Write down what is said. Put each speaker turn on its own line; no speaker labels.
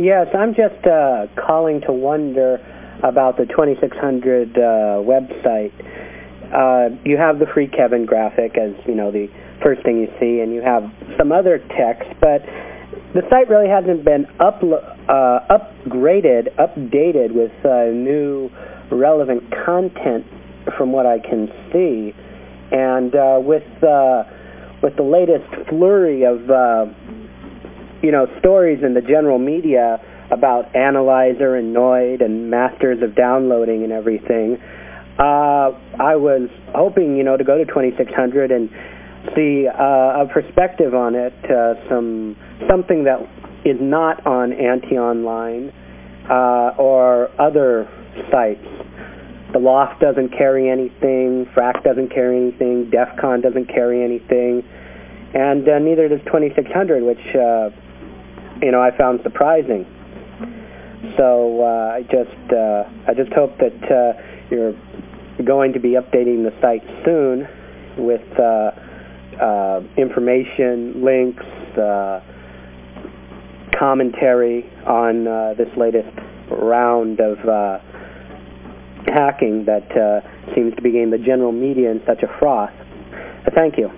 Yes, I'm just uh, calling to wonder about the 2600 uh, website. Uh, you have the free Kevin graphic as you know the first thing you see, and you have some other text, but the site really hasn't been up, uh, upgraded, updated with uh, new relevant content from what I can see. And uh, with uh, with the latest flurry of uh, you know stories in the general media about Analyzer and Noid and masters of downloading and everything, uh, I was hoping you know to go to 2600 and see uh, a perspective on it, uh, some something that is not on AntiOnline uh, or other sites. The L0pht doesn't carry anything, Phrack doesn't carry anything, DEF CON doesn't carry anything, and uh, neither does 2600, which uh, you know I found surprising. So uh, I just uh, I just hope that uh, you're going to be updating the site soon with uh, uh, information, links, uh, commentary on uh, this latest round of uh, hacking that uh, seems to be getting the general media in such a froth. Thank you.